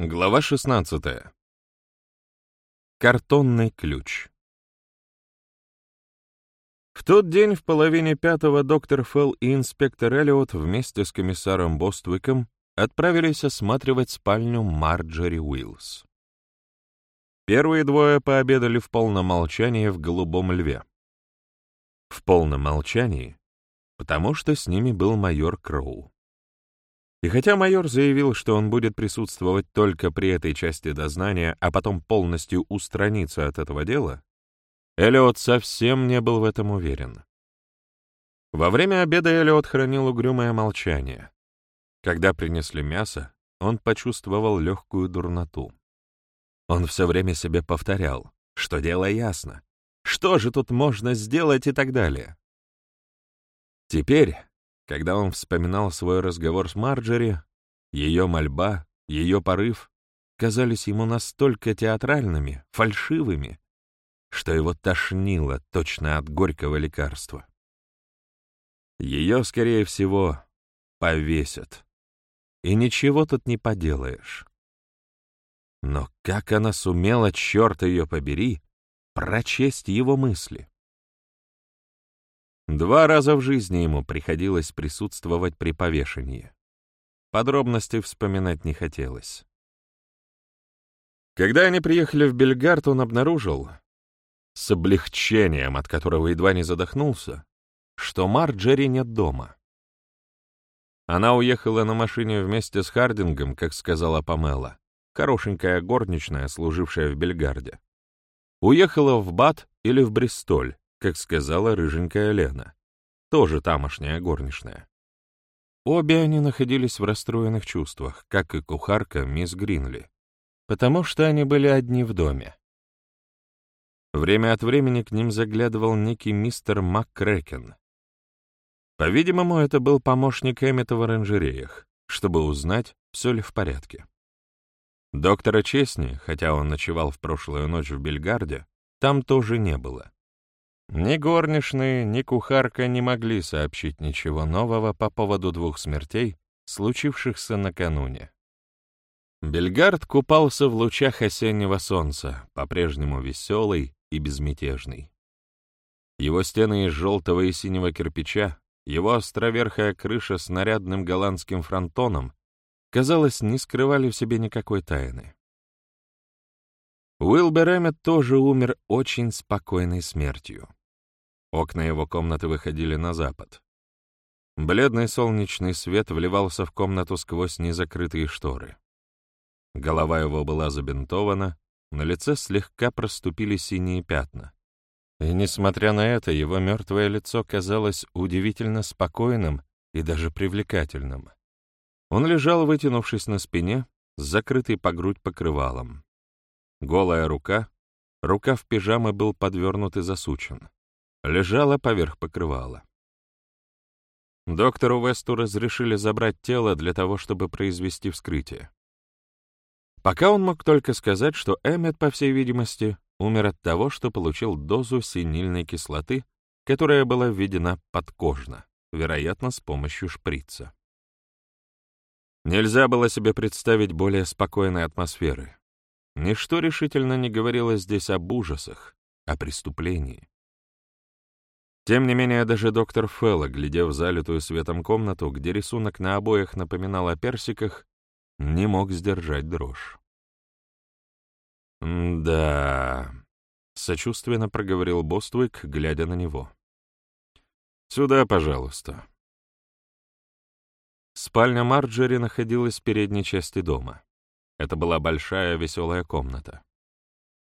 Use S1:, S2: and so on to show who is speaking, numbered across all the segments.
S1: Глава 16. Картонный ключ. В тот день в половине пятого доктор Фелл и инспектор Эллиот вместе с комиссаром Боствиком отправились осматривать спальню Марджери Уиллс. Первые двое пообедали в полном молчании в «Голубом льве». В полном молчании, потому что с ними был майор Кроу. И хотя майор заявил, что он будет присутствовать только при этой части дознания, а потом полностью устраниться от этого дела, Эллиот совсем не был в этом уверен. Во время обеда Эллиот хранил угрюмое молчание. Когда принесли мясо, он почувствовал легкую дурноту. Он все время себе повторял, что дело ясно, что же тут можно сделать и так далее. Теперь, когда он вспоминал свой разговор с Марджери, ее мольба, ее порыв казались ему настолько театральными, фальшивыми, что его тошнило точно от горького лекарства. Ее, скорее всего, повесят. И ничего тут не поделаешь. Но как она сумела, черт ее побери, прочесть его мысли? Два раза в жизни ему приходилось присутствовать при повешении. Подробности вспоминать не хотелось. Когда они приехали в Бельгард, он обнаружил, с облегчением, от которого едва не задохнулся, что Марджери нет дома. Она уехала на машине вместе с Хардингом, как сказала Памела, хорошенькая горничная, служившая в Бельгарде. Уехала в Бат или в Бристоль, как сказала рыженькая Лена, тоже тамошняя горничная. Обе они находились в расстроенных чувствах, как и кухарка мисс Гринли, потому что они были одни в доме. Время от времени к ним заглядывал некий мистер МакКрэкен. По-видимому, это был помощник Эммета в оранжереях, чтобы узнать, все ли в порядке. Доктора Честни, хотя он ночевал в прошлую ночь в Бельгарде, там тоже не было. Ни горничные, ни кухарка не могли сообщить ничего нового по поводу двух смертей, случившихся накануне. Бельгард купался в лучах осеннего солнца, по-прежнему веселый и безмятежный. Его стены из желтого и синего кирпича, его островерхая крыша с нарядным голландским фронтоном, казалось, не скрывали в себе никакой тайны. Уилбер Эммет тоже умер очень спокойной смертью. Окна его комнаты выходили на запад. Бледный солнечный свет вливался в комнату сквозь незакрытые шторы. Голова его была забинтована, на лице слегка проступили синие пятна. И, несмотря на это, его мертвое лицо казалось удивительно спокойным и даже привлекательным. Он лежал, вытянувшись на спине, с закрытой по грудь покрывалом. Голая рука, рука в пижаме был подвернут и засучен лежала поверх покрывала. Доктору Весту разрешили забрать тело для того, чтобы произвести вскрытие. Пока он мог только сказать, что Эммет, по всей видимости, умер от того, что получил дозу синильной кислоты, которая была введена подкожно, вероятно, с помощью шприца. Нельзя было себе представить более спокойной атмосферы. Ничто решительно не говорило здесь об ужасах, о преступлении. Тем не менее, даже доктор Фелла, глядя в залитую светом комнату, где рисунок на обоях напоминал о персиках, не мог сдержать дрожь. «Да...» — сочувственно проговорил Боствик, глядя на него. «Сюда, пожалуйста». Спальня Марджери находилась в передней части дома. Это была большая веселая комната.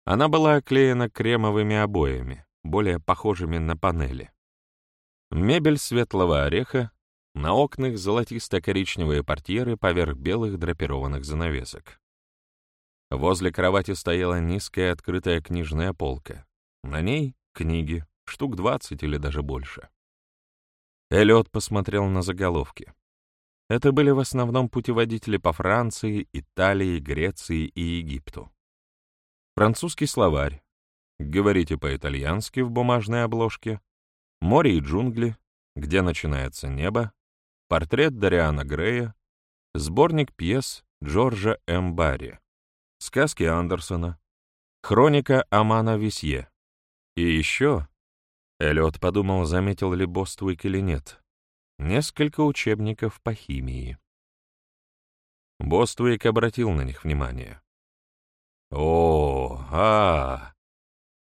S1: Она была оклеена кремовыми обоями, более похожими на панели. Мебель светлого ореха, на окнах золотисто-коричневые портьеры поверх белых драпированных занавесок. Возле кровати стояла низкая открытая книжная полка. На ней книги, штук двадцать или даже больше. Эллиот посмотрел на заголовки. Это были в основном путеводители по Франции, Италии, Греции и Египту. Французский словарь, Говорите по-итальянски в бумажной обложке, море и джунгли, где начинается небо, портрет Дариана Грея, сборник пьес Джорджа М. Барри, сказки Андерсона, хроника Амана Висье. И еще, Эллиот подумал, заметил ли Боствик или нет, несколько учебников по химии. Боствик обратил на них внимание. «О, а,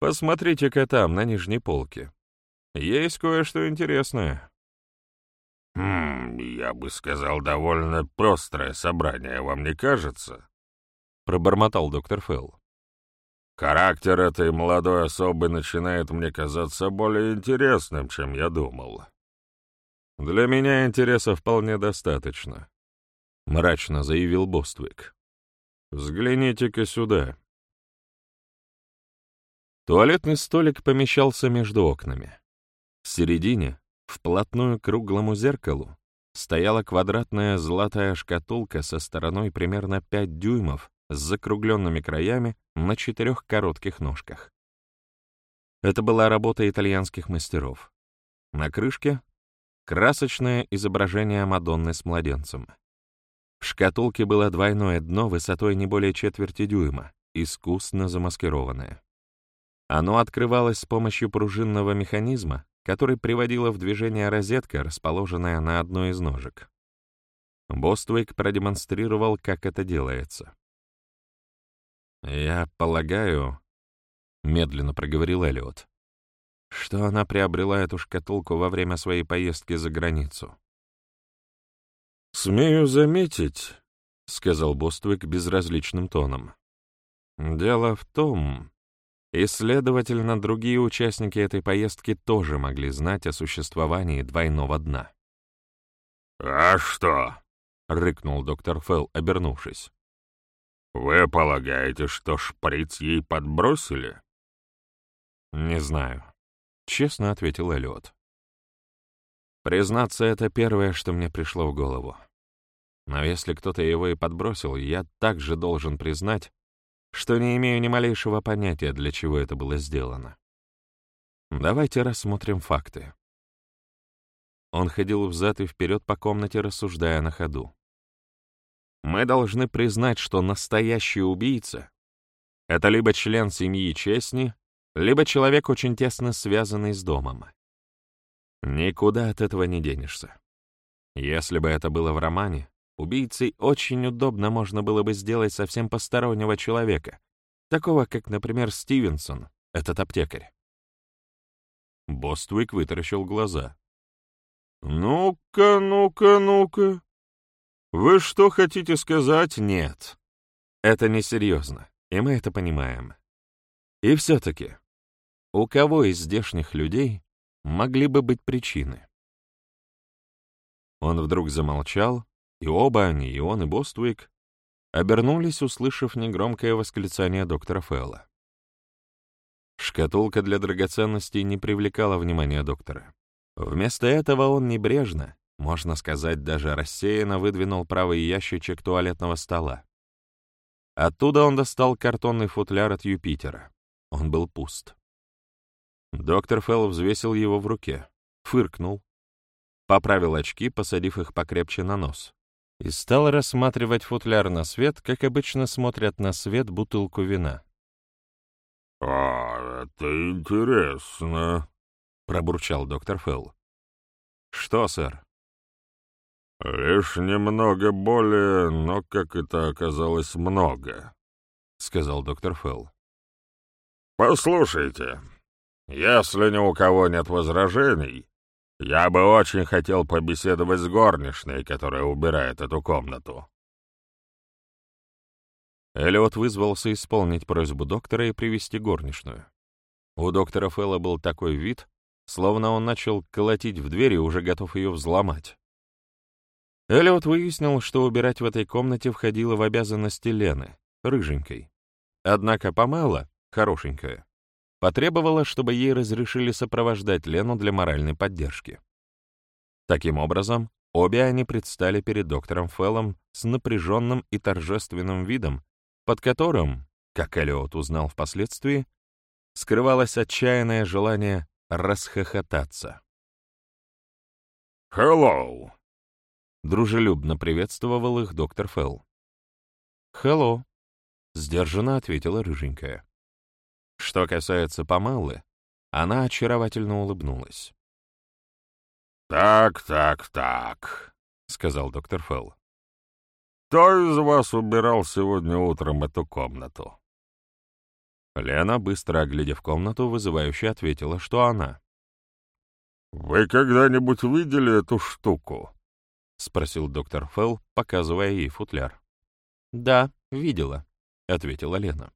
S1: посмотрите-ка там, на нижней полке. Есть кое-что интересное».
S2: «Хм, я бы сказал, довольно простое собрание, вам не кажется?» — пробормотал доктор Фелл. «Характер этой молодой особы начинает мне казаться более интересным, чем я думал».
S1: «Для меня интереса вполне достаточно», — мрачно заявил Боствик. «Взгляните-ка сюда». Туалетный столик помещался между окнами. В середине, вплотную к круглому зеркалу, стояла квадратная золотая шкатулка со стороной примерно 5 дюймов с закругленными краями на четырех коротких ножках. Это была работа итальянских мастеров. На крышке — красочное изображение Мадонны с младенцем. В шкатулке было двойное дно высотой не более четверти дюйма, искусно замаскированное. Оно открывалось с помощью пружинного механизма, который приводила в движение розетка, расположенная на одной из ножек. Боствейк продемонстрировал, как это делается. «Я полагаю», — медленно проговорил Эллиот, «что она приобрела эту шкатулку во время своей поездки за границу». «Смею заметить», — сказал Боствик безразличным тоном. «Дело в том, и, следовательно, другие участники этой поездки тоже могли знать о существовании двойного дна.
S2: «А что?» — рыкнул доктор Фелл, обернувшись. «Вы полагаете, что шприц ей подбросили?»
S1: «Не знаю», — честно ответил Эллиот. «Признаться, это первое, что мне пришло в голову. Но если кто-то его и подбросил, я также должен признать, что не имею ни малейшего понятия, для чего это было сделано. Давайте рассмотрим факты. Он ходил взад и вперед по комнате, рассуждая на ходу. Мы должны признать, что настоящий убийца — это либо член семьи Честни, либо человек, очень тесно связанный с домом. Никуда от этого не денешься. Если бы это было в романе, Убийцей очень удобно можно было бы сделать совсем постороннего человека, такого как, например, Стивенсон, этот аптекарь. Боствик вытаращил глаза. «Ну-ка, ну-ка, ну-ка. Вы что хотите сказать? Нет. Это несерьезно, и мы это понимаем. И все-таки, у кого из здешних людей могли бы быть причины?» Он вдруг замолчал, и оба они, и он, и Боствик, обернулись, услышав негромкое восклицание доктора Фэлла. Шкатулка для драгоценностей не привлекала внимания доктора. Вместо этого он небрежно, можно сказать, даже рассеянно выдвинул правый ящичек туалетного стола. Оттуда он достал картонный футляр от Юпитера. Он был пуст. Доктор Фелл взвесил его в руке, фыркнул, поправил очки, посадив их покрепче на нос, и стал рассматривать футляр на свет, как обычно смотрят на свет бутылку вина.
S2: «А, это интересно», — пробурчал доктор Фелл.
S1: «Что, сэр?»
S2: «Лишь немного более, но как это оказалось много», — сказал доктор Фелл. «Послушайте, если ни у кого нет возражений, я бы очень хотел побеседовать с горничной, которая убирает эту комнату.
S1: Эллиот вызвался исполнить просьбу доктора и привести горничную. У доктора Фэлла был такой вид, словно он начал колотить в дверь и уже готов ее взломать. Эллиот выяснил, что убирать в этой комнате входило в обязанности Лены, рыженькой. Однако Помела, хорошенькая, потребовала, чтобы ей разрешили сопровождать Лену для моральной поддержки. Таким образом, обе они предстали перед доктором Феллом с напряженным и торжественным видом, под которым, как Эллиот узнал впоследствии, скрывалось отчаянное желание расхохотаться.
S2: «Hello!»
S1: — дружелюбно приветствовал их доктор Фелл. «Hello», — сдержанно ответила рыженькая. Что касается Памеллы, она очаровательно улыбнулась.
S2: «Так, так, так», — сказал доктор Фелл. «Кто из вас убирал сегодня утром эту комнату?»
S1: Лена, быстро оглядев комнату, вызывающе ответила, что она.
S2: «Вы когда-нибудь видели эту штуку?»
S1: — спросил доктор Фелл, показывая ей футляр. «Да, видела», — ответила Лена.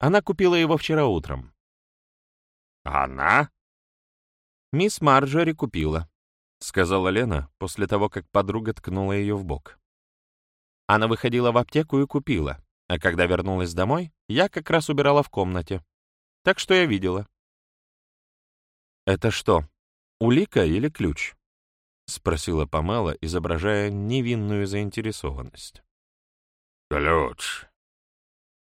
S1: «Она купила его вчера утром».
S2: «Она?»
S1: «Мисс Марджори купила», — сказала Лена после того, как подруга ткнула ее в бок. Она выходила в аптеку и купила, а когда вернулась домой, я как раз убирала в комнате. Так что я видела. «Это что, улика или ключ?» — спросила Памела, изображая невинную заинтересованность.
S2: «Ключ.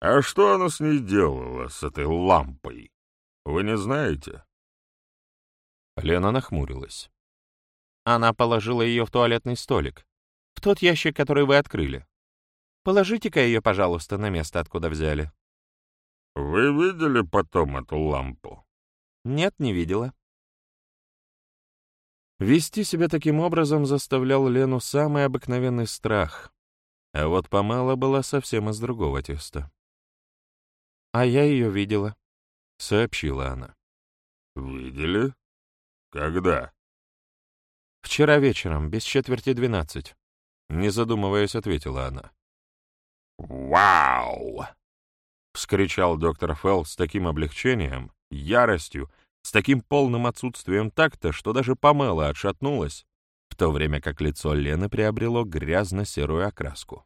S2: А что она с ней делала, с этой лампой? Вы не знаете?»
S1: Лена нахмурилась. Она положила ее в туалетный столик, в тот ящик, который вы открыли. Положите-ка ее, пожалуйста, на место, откуда взяли.
S2: Вы видели потом эту лампу?
S1: Нет, не видела. Вести себя таким образом заставлял Лену самый обыкновенный страх, а вот Помала была совсем из другого теста. «А я ее видела», — сообщила она.
S2: «Видели? Когда?»
S1: «Вчера вечером, без четверти двенадцать», — не задумываясь, ответила она.
S2: «Вау!» — вскричал доктор Фелл с таким облегчением, яростью, с таким полным отсутствием такта, что даже Памела отшатнулась, в то время как лицо Лены приобрело грязно-серую окраску.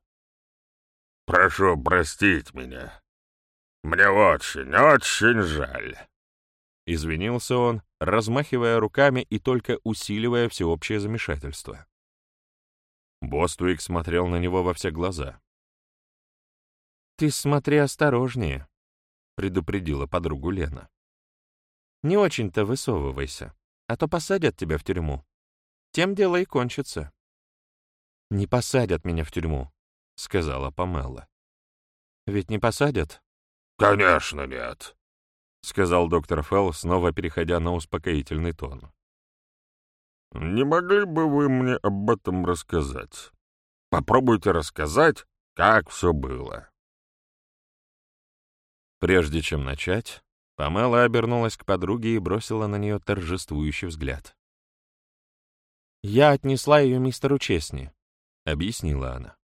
S2: «Прошу простить меня. Мне очень, очень жаль.
S1: Извинился он, размахивая руками и только усиливая всеобщее замешательство. Боствик смотрел на него во все глаза. «Ты смотри осторожнее», — предупредила подругу Лена. «Не очень-то высовывайся, а то посадят тебя в тюрьму. Тем дело и кончится». «Не посадят меня в тюрьму», — сказала Памела. «Ведь не посадят?»
S2: «Конечно нет», — сказал доктор Фелл, снова переходя на успокоительный тон. «Не могли бы вы мне об этом рассказать? Попробуйте рассказать, как все было».
S1: Прежде чем начать, Памела обернулась к подруге и бросила на нее торжествующий взгляд. «Я отнесла ее мистеру Честни», — объяснила она.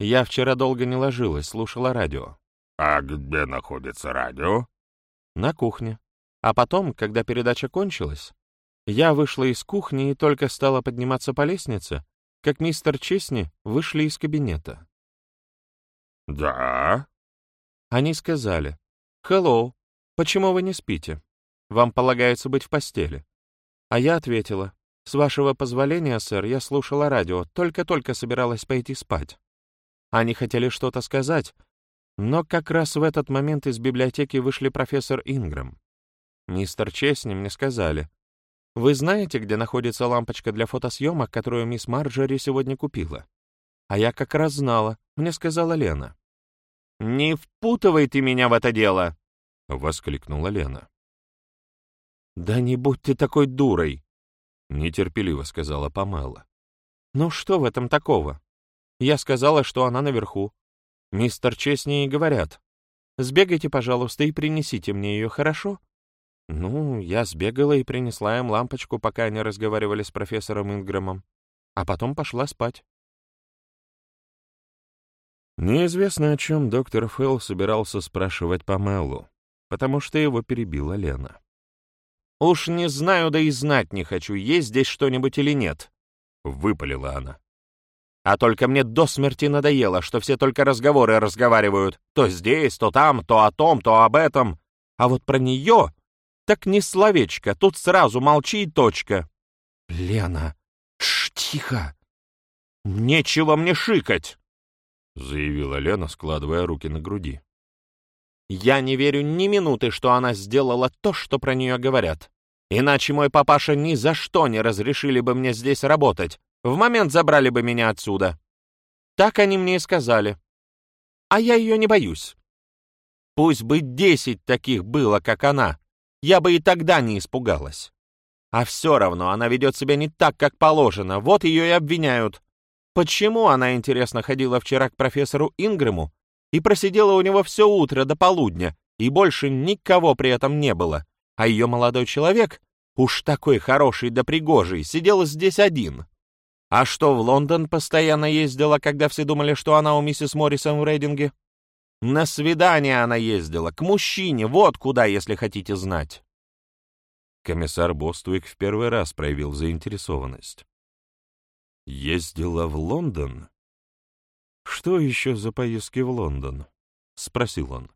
S1: «Я вчера долго не ложилась, слушала радио».
S2: «А где находится радио?»
S1: на кухне. А потом, когда передача кончилась, я вышла из кухни и только стала подниматься по лестнице, как мистер Честни вышли из кабинета.
S2: «Да?»
S1: Они сказали, «Хеллоу, почему вы не спите? Вам полагается быть в постели». А я ответила, «С вашего позволения, сэр, я слушала радио, только-только собиралась пойти спать». Они хотели что-то сказать, но как раз в этот момент из библиотеки вышли профессор Ингрэм. Мистер Честни мне сказали, «Вы знаете, где находится лампочка для фотосъемок, которую мисс Марджори сегодня купила?» А я как раз знала, мне сказала Лена. «Не впутывай ты меня в это дело!» — воскликнула Лена. «Да не будь ты такой дурой!» — нетерпеливо сказала Памела. «Ну что в этом такого? Я сказала, что она наверху, Мистер Честни говорят, «Сбегайте, пожалуйста, и принесите мне ее, хорошо?» Ну, я сбегала и принесла им лампочку, пока они разговаривали с профессором Ингрэмом, а потом пошла спать. Неизвестно, о чем доктор Фелл собирался спрашивать Памелу, потому что его перебила Лена. «Уж не знаю, да и знать не хочу, есть здесь что-нибудь или нет», — выпалила она. А только мне до смерти надоело, что все только разговоры разговаривают. То здесь, то там, то о том, то об этом. А вот про нее... Так не словечко, тут сразу молчи и точка. Лена, ш, тихо. Нечего мне шикать, заявила Лена, складывая руки на груди. Я не верю ни минуты, что она сделала то, что про нее говорят. Иначе мой папаша ни за что не разрешили бы мне здесь работать, в момент забрали бы меня отсюда. Так они мне и сказали. а я ее не боюсь. Пусть бы десять таких было, как она, я бы и тогда не испугалась. А все равно она ведет себя не так, как положено, вот ее и обвиняют. Почему она, интересно, ходила вчера к профессору Ингрэму и просидела у него все утро до полудня, и больше никого при этом не было, а ее молодой человек, уж такой хороший да пригожий, сидел здесь один. А что, в Лондон постоянно ездила, когда все думали, что она у миссис Моррисон в Рейдинге? На свидание она ездила, к мужчине, вот куда, если хотите знать.
S2: Комиссар Боствик в первый раз проявил заинтересованность. «Ездила в Лондон?» «Что еще за поездки в Лондон?» — спросил он.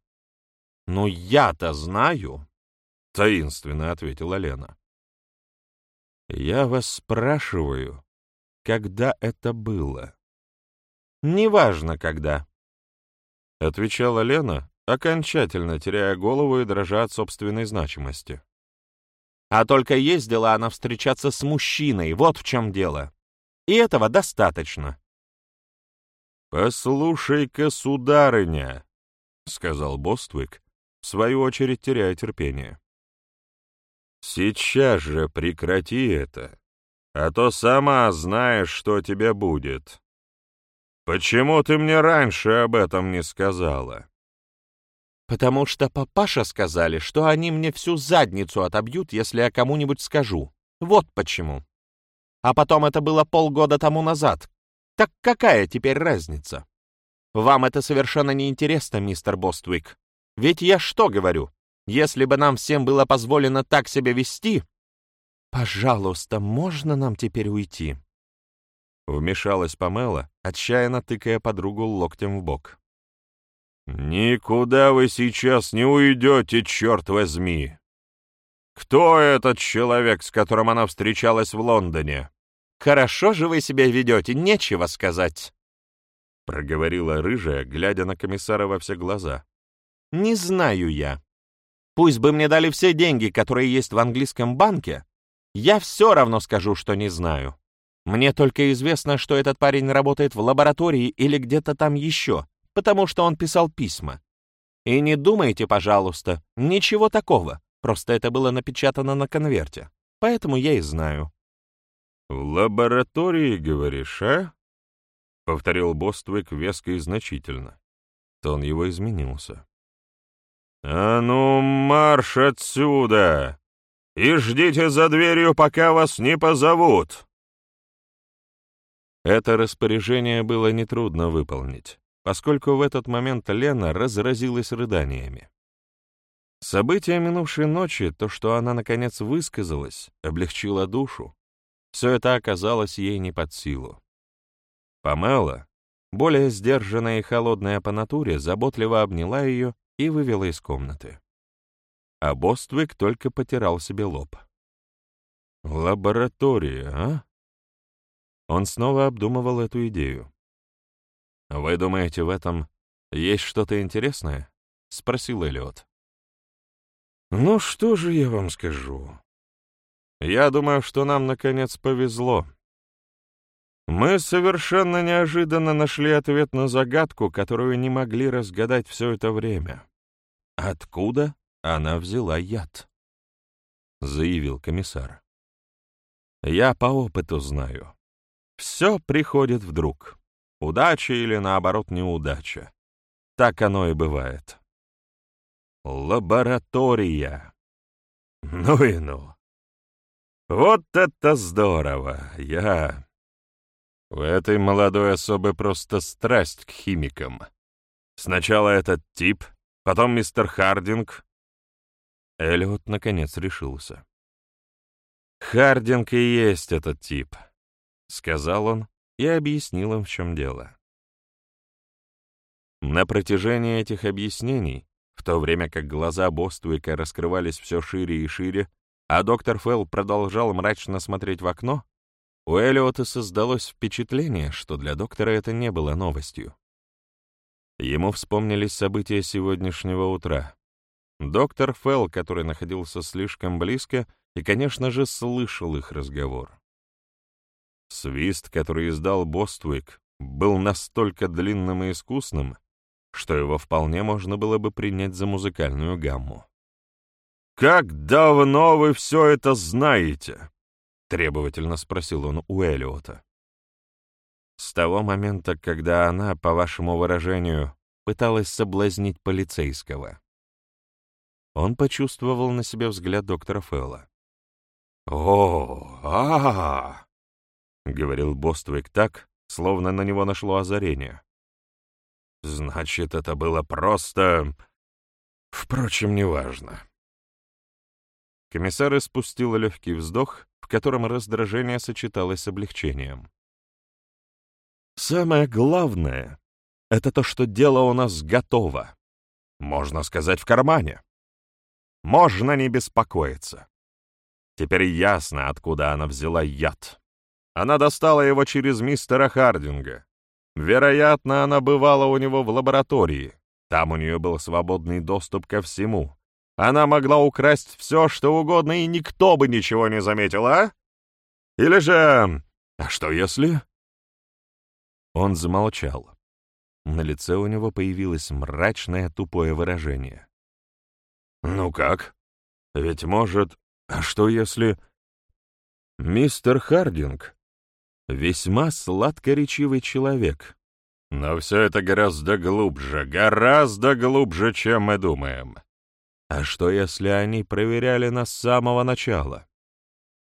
S1: «Ну, я-то знаю», —
S2: таинственно ответила Лена. «Я вас спрашиваю, когда это было?»
S1: «Неважно, когда», —
S2: отвечала Лена, окончательно теряя голову и дрожа от собственной значимости.
S1: «А только ездила она встречаться с мужчиной, вот в чем дело и этого достаточно.
S2: «Послушай-ка, сударыня», — сказал Боствик, в свою очередь теряя терпение. «Сейчас же прекрати это, а то сама знаешь, что тебе будет. Почему ты мне раньше об этом не сказала?»
S1: «Потому что папаша сказали, что они мне всю задницу отобьют, если я кому-нибудь скажу. Вот почему». А потом это было полгода тому назад. Так какая теперь разница? Вам это совершенно не интересно, мистер Боствик. Ведь я что говорю? Если бы нам всем было позволено так себя вести... Пожалуйста, можно нам теперь уйти?»
S2: Вмешалась Памела, отчаянно тыкая подругу локтем в бок. «Никуда вы сейчас не уйдете, черт возьми! Кто этот человек, с которым она встречалась в Лондоне?
S1: Хорошо же вы себя ведете, нечего сказать.
S2: Проговорила рыжая, глядя на комиссара во все глаза.
S1: Не знаю я. Пусть бы мне дали все деньги, которые есть в английском банке, я все равно скажу, что не знаю. Мне только известно, что этот парень работает в лаборатории или где-то там еще, потому что он писал письма. И не думайте, пожалуйста, ничего такого. Просто это было напечатано на конверте. Поэтому я и знаю».
S2: «В лаборатории, говоришь, а?» — повторил Боствик веско и значительно. Тон его изменился. «А ну, марш отсюда! И ждите за дверью, пока вас не позовут!» Это распоряжение было нетрудно выполнить, поскольку в этот момент Лена разразилась рыданиями. События минувшей ночи, то, что она наконец высказалась, облегчило душу. Все это оказалось ей не под силу. Памела, более сдержанная и холодная по натуре, заботливо обняла ее и вывела из комнаты. А Боствик только потирал себе лоб. «Лаборатория, а?» Он снова обдумывал эту идею. «Вы думаете, в этом есть что-то интересное?» — спросил Эллиот. Ну, что же я вам скажу? Я думаю, что нам, наконец, повезло. Мы совершенно неожиданно нашли ответ на загадку, которую не могли разгадать все это время. Откуда она взяла яд? Заявил комиссар. Я по опыту знаю. Все приходит вдруг. Удача или, наоборот, неудача. Так оно и бывает. Лаборатория. Ну и ну. Вот это здорово! Я... У этой молодой особы просто страсть к химикам. Сначала этот тип, потом мистер Хардинг. Эллиот наконец решился. «Хардинг и есть этот тип», — сказал он и объяснил им, в чем дело. На протяжении этих объяснений в то время как глаза Боствика раскрывались все шире и шире, а доктор Фелл продолжал мрачно смотреть в окно, у Эллиота создалось впечатление, что для доктора это не было новостью. Ему вспомнились события сегодняшнего утра. Доктор Фелл, который находился слишком близко и, конечно же, слышал их разговор. Свист, который издал Боствик, был настолько длинным и искусным,
S1: что его вполне можно было бы принять за музыкальную гамму.
S2: «Как давно вы все это знаете?»
S1: — требовательно спросил он у Элиота. «С того момента, когда она, по вашему выражению, пыталась соблазнить полицейского». Он почувствовал на себе взгляд доктора Фэлла.
S2: «О, а,
S1: -а, -а говорил Боствик так, словно на него нашло озарение.
S2: «Значит, это было просто... Впрочем, неважно».
S1: Комиссар испустил легкий вздох, в котором раздражение сочеталось с облегчением. «Самое главное — это то, что дело у нас готово. Можно сказать, в кармане. Можно не беспокоиться. Теперь ясно, откуда она взяла яд. Она достала его через мистера Хардинга. Вероятно, она бывала у него в лаборатории. Там у нее был свободный доступ ко всему. Она могла украсть все, что угодно, и никто бы ничего не заметил, а? Или же... А что если... Он замолчал. На лице у него появилось мрачное тупое выражение. «Ну как? Ведь может... А что если...» «Мистер Хардинг весьма сладкоречивый человек. Но все это гораздо глубже, гораздо глубже, чем мы думаем. А что, если они проверяли нас с самого начала?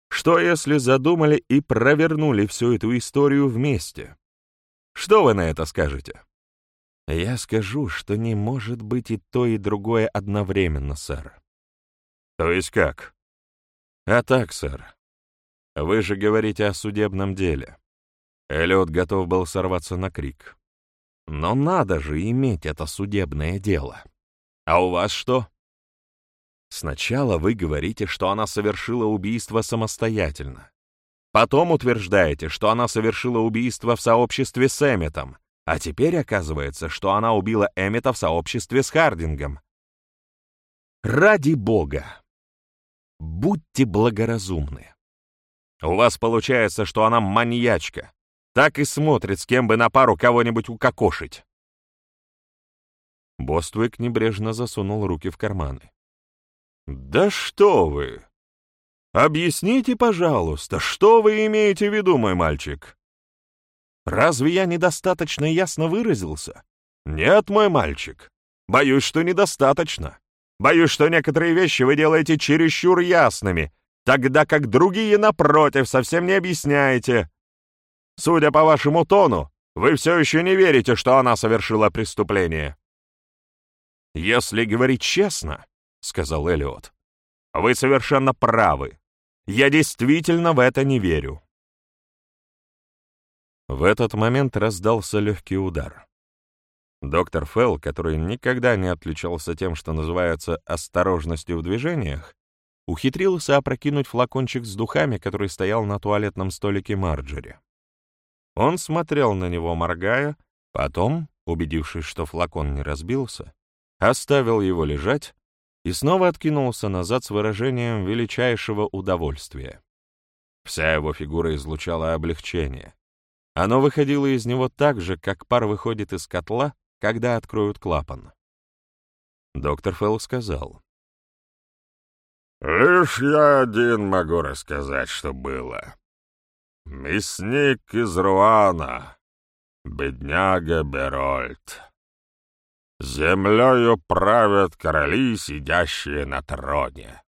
S1: Что, если задумали и провернули всю эту историю вместе? Что вы на это скажете? Я скажу, что не может быть и то, и другое одновременно, сэр. То есть как? А так, сэр. Вы же говорите о судебном деле. Эллиот готов был сорваться на крик. Но надо же иметь это судебное дело. А у вас что? Сначала вы говорите, что она совершила убийство самостоятельно. Потом утверждаете, что она совершила убийство в сообществе с Эмметом, а теперь оказывается, что она убила Эммета в сообществе с Хардингом. Ради бога! Будьте благоразумны. У вас получается, что она маньячка. Так и смотрит, с кем бы на пару кого-нибудь укокошить. Боствик небрежно засунул руки в карманы. «Да что вы! Объясните, пожалуйста, что вы имеете в виду, мой мальчик? Разве я недостаточно ясно выразился? Нет, мой мальчик. Боюсь, что недостаточно. Боюсь, что некоторые вещи вы делаете чересчур ясными, тогда как другие, напротив, совсем не объясняете. Судя по вашему тону, вы все еще не верите, что она совершила преступление. «Если говорить честно», — сказал Элиот, — «вы совершенно правы. Я действительно в это не верю». В этот момент раздался легкий удар. Доктор Фелл, который никогда не отличался тем, что называется осторожностью в движениях, ухитрился опрокинуть флакончик с духами, который стоял на туалетном столике Марджери. Он смотрел на него, моргая, потом, убедившись, что флакон не разбился, оставил его лежать и снова откинулся назад с выражением величайшего удовольствия. Вся его фигура излучала облегчение. Оно выходило из него так же, как пар выходит из котла, когда откроют клапан. Доктор Фелл сказал.
S2: «Лишь я один могу рассказать, что было. Мясник из Руана, бедняга Берольд. Землею правят короли, сидящие на троне».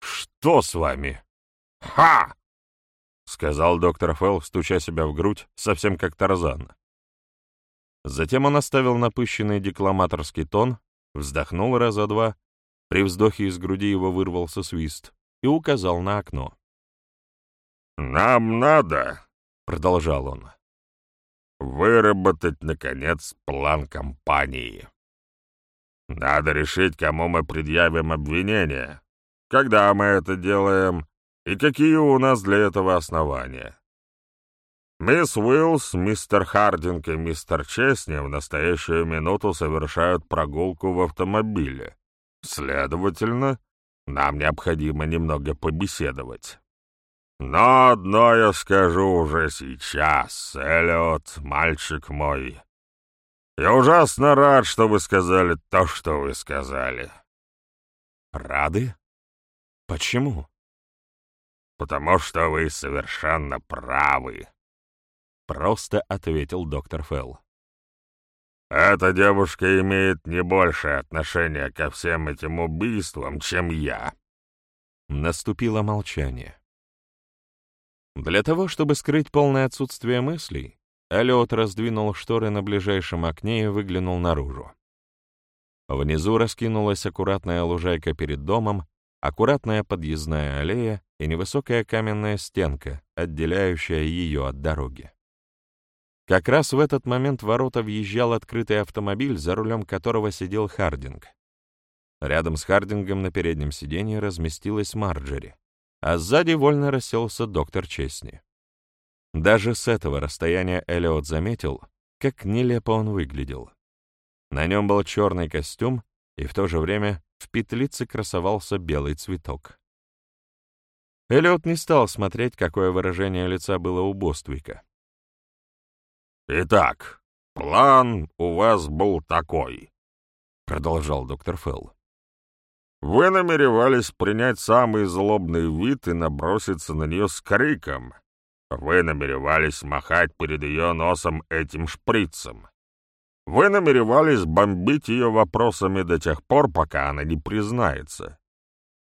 S1: «Что с вами?»
S2: «Ха!»
S1: — сказал доктор Фелл, стуча себя в грудь, совсем как Тарзан. Затем он оставил напыщенный декламаторский тон, вздохнул раза два, при вздохе из груди его вырвался свист и указал на окно.
S2: «Нам надо», — продолжал он, — «выработать, наконец, план компании. Надо решить, кому мы предъявим обвинение, когда мы это делаем и какие у нас для этого основания. Мисс Уиллс, мистер Хардинг и мистер Честни в настоящую минуту совершают прогулку в автомобиле. Следовательно, нам необходимо немного побеседовать. Но одно я скажу уже сейчас, Эллиот, мальчик мой. Я ужасно рад, что вы сказали то, что вы сказали».
S1: «Рады? Почему?»
S2: «Потому что вы совершенно правы», — просто ответил доктор Фелл. «Эта девушка имеет не большее отношение ко всем этим убийствам, чем я».
S1: Наступило молчание. Для того, чтобы скрыть полное отсутствие мыслей, Эллиот раздвинул шторы на ближайшем окне и выглянул наружу. Внизу раскинулась аккуратная лужайка перед домом, аккуратная подъездная аллея и невысокая каменная стенка, отделяющая ее от дороги. Как раз в этот момент в ворота въезжал открытый автомобиль, за рулем которого сидел Хардинг. Рядом с Хардингом на переднем сиденье разместилась Марджери, а сзади вольно расселся доктор Честни. Даже с этого расстояния Эллиот заметил, как нелепо он выглядел. На нем был черный костюм, и в то же время в петлице красовался белый цветок. Эллиот не стал смотреть, какое выражение лица было у Боствика.
S2: «Итак, план у вас был такой», — продолжал доктор Фелл. «Вы намеревались принять самый злобный вид и наброситься на нее с криком. Вы намеревались махать перед ее носом этим шприцем. Вы намеревались бомбить ее вопросами до тех пор, пока она не признается.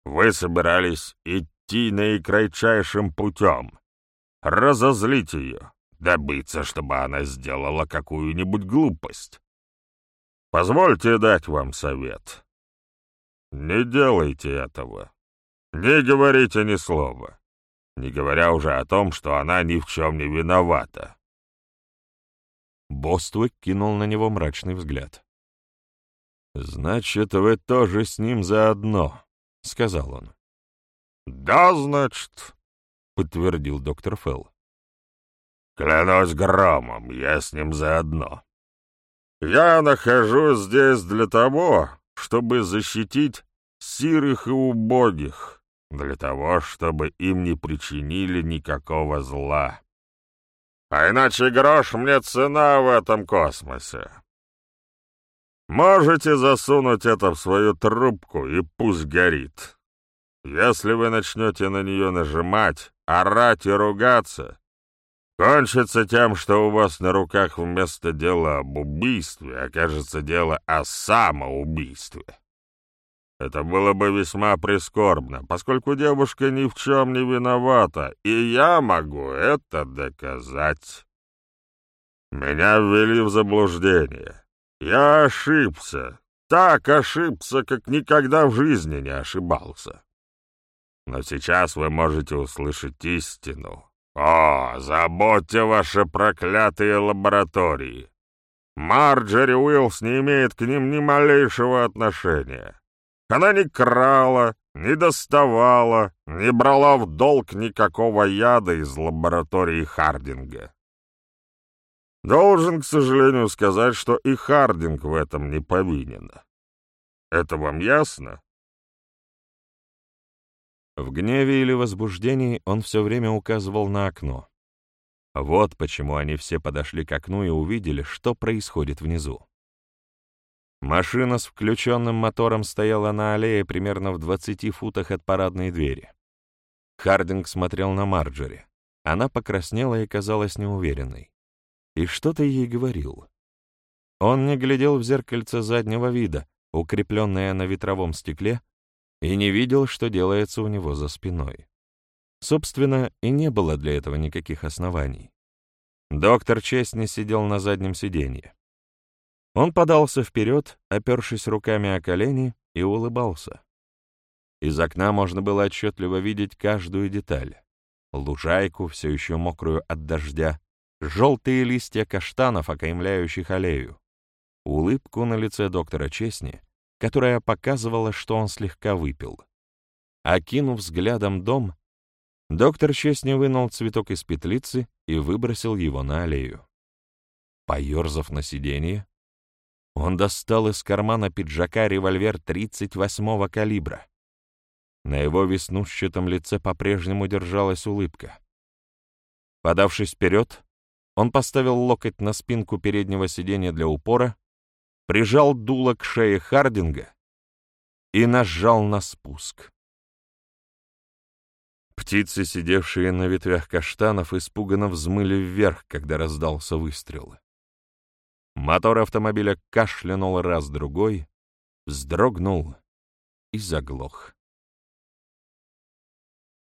S2: Вы собирались идти наикратчайшим путем, разозлить ее, добиться, чтобы она сделала какую-нибудь глупость. Позвольте дать вам совет. Не делайте этого. Не говорите ни слова. Не говоря уже о том, что она ни в чем не виновата.
S1: Боствик кинул на него мрачный взгляд. «Значит, вы тоже с ним заодно», — сказал он.
S2: «Да, значит», —
S1: подтвердил доктор Фелл.
S2: «Клянусь громом, я с ним заодно. Я нахожусь здесь для того, чтобы защитить сирых и убогих, для того, чтобы им не причинили никакого зла. А иначе грош мне цена в этом космосе. Можете засунуть это в свою трубку, и пусть горит. Если вы начнете на нее нажимать, орать и ругаться, кончится тем, что у вас на руках вместо дела об убийстве окажется дело о самоубийстве. Это было бы весьма прискорбно, поскольку девушка ни в чем не виновата, и я могу это доказать. Меня ввели в заблуждение. Я ошибся, так ошибся, как никогда в жизни не ошибался. Но сейчас вы можете услышать истину. О, заботьте ваши проклятые лаборатории. Марджери Уиллс не имеет к ним ни малейшего отношения. Она не крала, не доставала, не брала в долг никакого яда из лаборатории Хардинга. Должен, к сожалению, сказать, что и Хардинг в этом не повинен. Это вам ясно?
S1: В гневе или возбуждении он все время указывал на окно. Вот почему они все подошли к окну и увидели, что происходит внизу. Машина с включенным мотором стояла на аллее примерно в 20 футах от парадной двери. Хардинг смотрел на Марджери. Она покраснела и казалась неуверенной. И что-то ей говорил. Он не глядел в зеркальце заднего вида, укрепленное на ветровом стекле, и не видел, что делается у него за спиной. Собственно, и не было для этого никаких оснований. Доктор Честни сидел на заднем сиденье. Он подался вперед, опершись руками о колени, и улыбался. Из окна можно было отчетливо видеть каждую деталь. Лужайку, все еще мокрую от дождя, желтые листья каштанов, окаймляющих аллею, улыбку на лице доктора Честни, которая показывала, что он слегка выпил. Окинув взглядом дом, доктор Честни вынул цветок из петлицы и выбросил его на аллею. Поерзав на сиденье, он достал из кармана пиджака револьвер 38-го калибра. На его веснушчатом лице по-прежнему держалась улыбка. Подавшись вперед, он поставил локоть на спинку переднего сиденья для упора прижал дуло к шее Хардинга и нажал на спуск. Птицы, сидевшие на ветвях каштанов, испуганно взмыли вверх, когда раздался выстрел. Мотор автомобиля кашлянул раз-другой, вздрогнул и заглох.